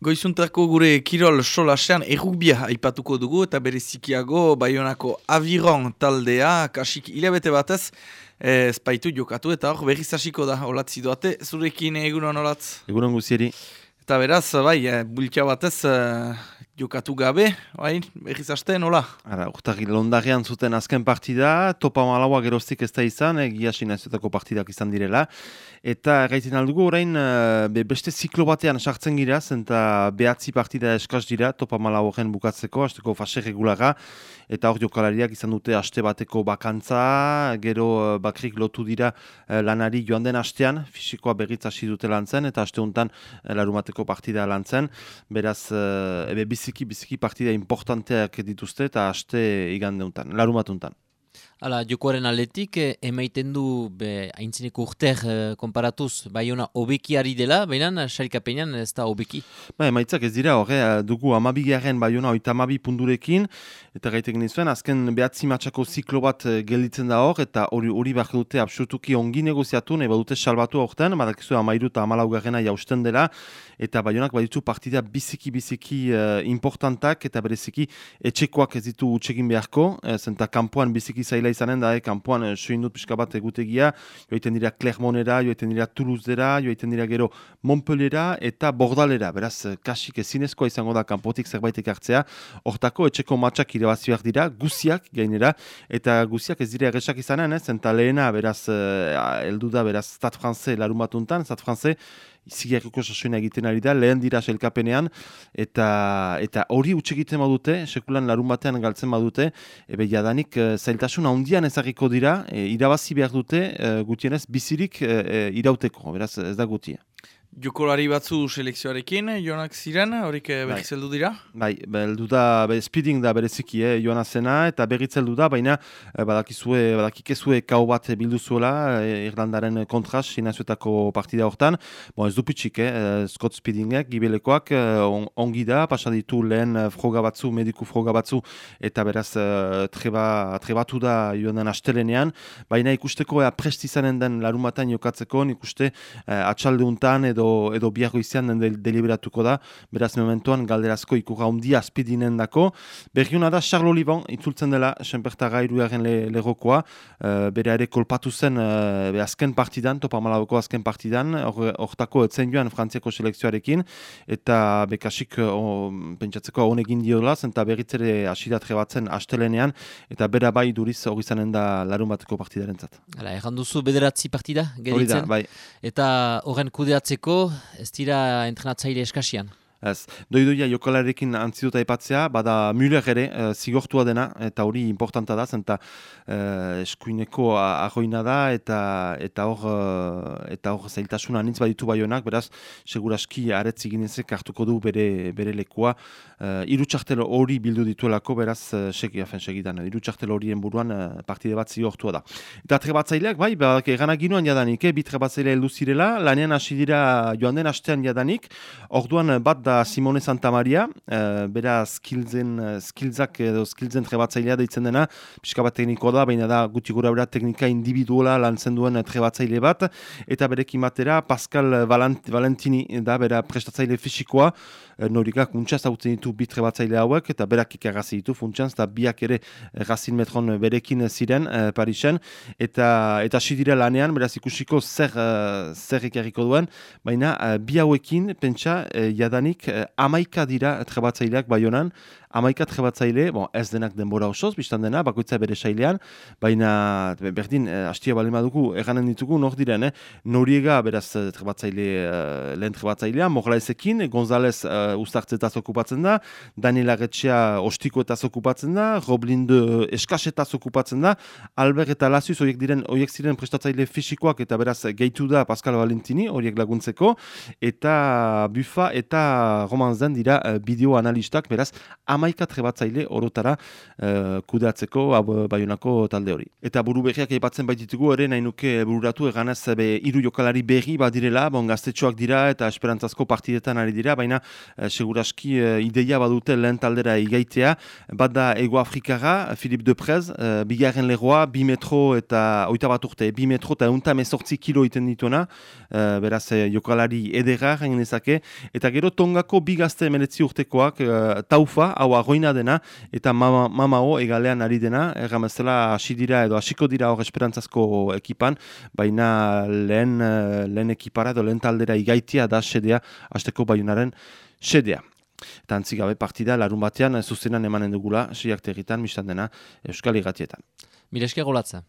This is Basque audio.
Goizuntako gure Kirol solasean errukbia aipatuko dugu eta bere zikiago Bayonako Aviron taldea, kasik hilabete batez, ez baitu jokatu eta hor berriz hasiko da olatzi doate, zurekin egunon olatz? Egunon guzieri. Eta beraz, bai, eh, bultia batez eh, jokatu gabe, bai, berriz haste, nola? Ara, urtari londarean zuten azken partida, topa malaua geroztik ez da izan, egia sinazioetako partidak izan direla. Eta gaitzen aldugu orain uh, beste ziklo batean sartzen gira, zenta behatzi partida eskaz dira, topa mala horren bukatzeko, hasteko fase regulara, eta hor jokalariak izan dute aste bateko bakantza, gero uh, bakrik lotu dira lanari joan den astean, fisikoa berriz hasi dute lan zen, eta aste honetan larumateko partida lan zen, beraz, ebe biziki, biziki partida importanteak dituzte, eta aste igande honetan, larumat honetan. Hala, jokoaren aletik, eh, emaiten du haintzineko urter eh, konparatuz, bai hona obekiari dela, baina sarikapenean ez da obeki? Ba, emaitzak ez dira, horre, eh, dugu amabigaren bai hona oita amabi pundurekin, eta gaitek nizuen, azken behatzi matxako ziklo bat eh, gelditzen da hor, eta hori hori behar dute absolutuki ongi negoziatu, nahi badute salbatu horretan, badakizu amairu eta amalaugarrena jausten dela, eta bai honak baditu partida biziki-biziki uh, importantak, eta bereziki etxekoak ez ditu utxegin beharko, uh, zenta kampuan biziki zaila izanen da, eh, kanpoan eh, soin dut pixka bat egutegia, joiten dira Clermontera, joiten dira Toulousera, joiten dira gero Montpellera eta Bordalera. Beraz, eh, kasik ezinezkoa izango da kanpotik zerbait hartzea. Hortako, etxeko matxak irabazioak dira, guziak gainera, eta guziak ez dira egresak izanen, eh, zenta lehena, beraz, uh, eldu da, beraz, Stade Francais larumatuntan, Stade Francais, zigarriko sasoina egiten ari da, lehen dira selkapenean, eta eta hori utxe egiten badute, sekulan larun batean galtzen badute, ebe jadanik e, zailtasun handian ezagiko dira, e, irabazi behar dute, e, gutienez, bizirik e, irauteko, beraz ez da gutia. Jokolari batzu selekzioarekin, joanak ziren, horik eh, bai. berriz dira? Bai, beldu da, be, speeding da bereziki, eh, joana zena, eta berriz heldu da, baina eh, badakizue, badakikezue kau bat bildu zuela, eh, Irlandaren kontras, sinazioetako partida hortan. Bon, ez dupitxik, eh, Scott Speedingek, gibelekoak, on, ongi da, pasaditu lehen froga batzu, mediku froga batzu, eta beraz treba, trebatu da joan den astelenean, baina ikusteko ea prestizanen den larumatain jokatzeko, ikuste eh, atxalde untan edo edo, edo biago izan den deliberatuko da, beraz momentuan galderazko ikurra hundi azpidinen dako. Berriuna da, Charles Olivon, itzultzen dela, senperta gairuaren le, lerokoa, uh, bere ere kolpatu zen uh, azken partidan, topa malaboko azken partidan, hortako or, etzen joan frantziako selekzioarekin, eta bekasik uh, pentsatzeko honegin diola, zenta berritzere asidat rebatzen astelenean, eta bera bai duriz hori zanen da larun bateko partidaren zat. Hala, erran duzu bederatzi partida, geritzen? bai. Eta horren kudeatzeko ez dira entrenatzaile eskasian. Ez, doidoia jokalarekin antziduta aipatzea, bada Müller ere e, zigortua dena, eta hori importanta da, zenta e, eskuineko arroina da, eta eta hor e, eta hor zailtasuna nintz baditu baionak, beraz, seguraski aretzi ginezek hartuko du bere, bere lekua. E, irutxartelo hori bildu dituelako, beraz, segi, afen, segidan, irutxartelo horien buruan partide bat zigortua da. Eta trebatzaileak, bai, ba, eganak ginoan jadanik, eh, bi trebatzailea heldu lanean hasi dira joan den astean jadanik, orduan bat da Simone Santa Maria, uh, bera skillzen, uh, skillzak edo skillzen trebatzailea deitzen dena, pixka bat tekniko da, baina da guti gura bera teknika individuala lantzen duen trebatzaile bat, eta berekin batera Pascal Valentini da, bera prestatzaile fisikoa, uh, norikak untxaz hautzen ditu bi trebatzaile hauek, eta berak ikarrazi ditu funtsianz, eta biak ere Racine Metron berekin ziren uh, Parisen, eta eta sidira lanean, beraz ikusiko zer, zer ikarriko duen, baina bi hauekin, pentsa, jadanik uh, amaika dira trebatzaileak baionan, amaika trebatzaile, bon, ez denak denbora osoz, biztan dena, bakoitza bere sailean, baina berdin, eh, hastia bale madugu, erranen ditugu, nor diren, eh? noriega, beraz, eh, trebatzaile, uh, lehen trebatzailea, Morlaezekin, González uh, ustartzetaz okupatzen da, Daniel Agetxea ostiko eta okupatzen da, Roblinde eskasetaz okupatzen da, Albert eta Lazius, horiek diren, horiek ziren prestatzaile fisikoak, eta beraz, gehitu da Pascal Valentini, horiek laguntzeko, eta Bufa eta Roman Zen dira uh, bideo analistak, beraz, amaika trebatzaile orotara uh, kudeatzeko baionako talde hori. Eta buru berriak aipatzen baititugu ere nahi nuke bururatu eganez be hiru jokalari berri badirela, bon gaztetxoak dira eta esperantzazko partidetan ari dira, baina uh, seguraski uh, ideia badute lehen taldera igaitea, bat da Ego Afrikara, Filip Deprez, uh, bigarren legoa, bi metro eta oita bat urte, bi metro eta unta mezortzi kilo iten dituena, beraz jokalari edera, ezake, eta gero tongako bi gazte emeletzi urtekoak uh, taufa, hau agoina dena, eta mama, mamao egalean ari dena, erramezela hasi dira edo hasiko dira hor esperantzazko ekipan, baina lehen, uh, lehen ekipara edo lehen taldera igaitia da sedea, hasteko baionaren sedea. Eta antzigabe partida, larun batean, zuzenan emanen dugula, siak territan, mistan dena, Euskal Igatietan. Mire esker golatza.